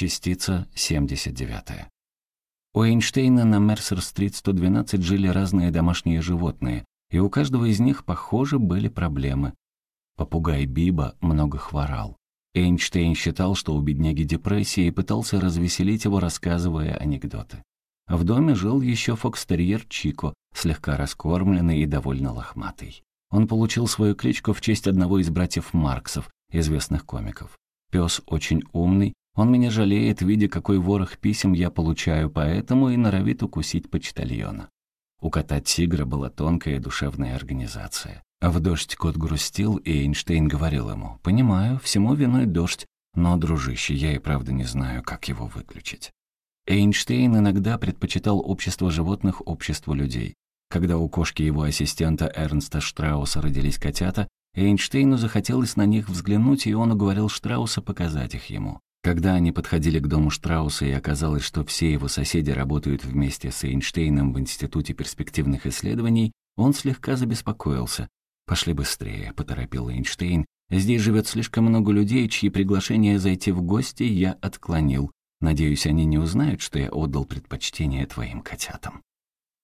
Частица 79. У Эйнштейна на Мерсер-стрит 112 жили разные домашние животные, и у каждого из них, похоже, были проблемы. Попугай Биба много хворал. Эйнштейн считал, что у бедняги депрессия и пытался развеселить его, рассказывая анекдоты. В доме жил еще фокстерьер Чико, слегка раскормленный и довольно лохматый. Он получил свою кличку в честь одного из братьев Марксов, известных комиков. Пес очень умный, он меня жалеет, видя, какой ворох писем я получаю, поэтому и норовит укусить почтальона. У кота-тигра была тонкая душевная организация. В дождь кот грустил, и Эйнштейн говорил ему, «Понимаю, всему виной дождь, но, дружище, я и правда не знаю, как его выключить». Эйнштейн иногда предпочитал общество животных обществу людей. Когда у кошки его ассистента Эрнста Штрауса родились котята, Эйнштейну захотелось на них взглянуть, и он уговорил Штрауса показать их ему. Когда они подходили к дому Штрауса, и оказалось, что все его соседи работают вместе с Эйнштейном в Институте перспективных исследований, он слегка забеспокоился. «Пошли быстрее», — поторопил Эйнштейн. «Здесь живет слишком много людей, чьи приглашения зайти в гости я отклонил. Надеюсь, они не узнают, что я отдал предпочтение твоим котятам».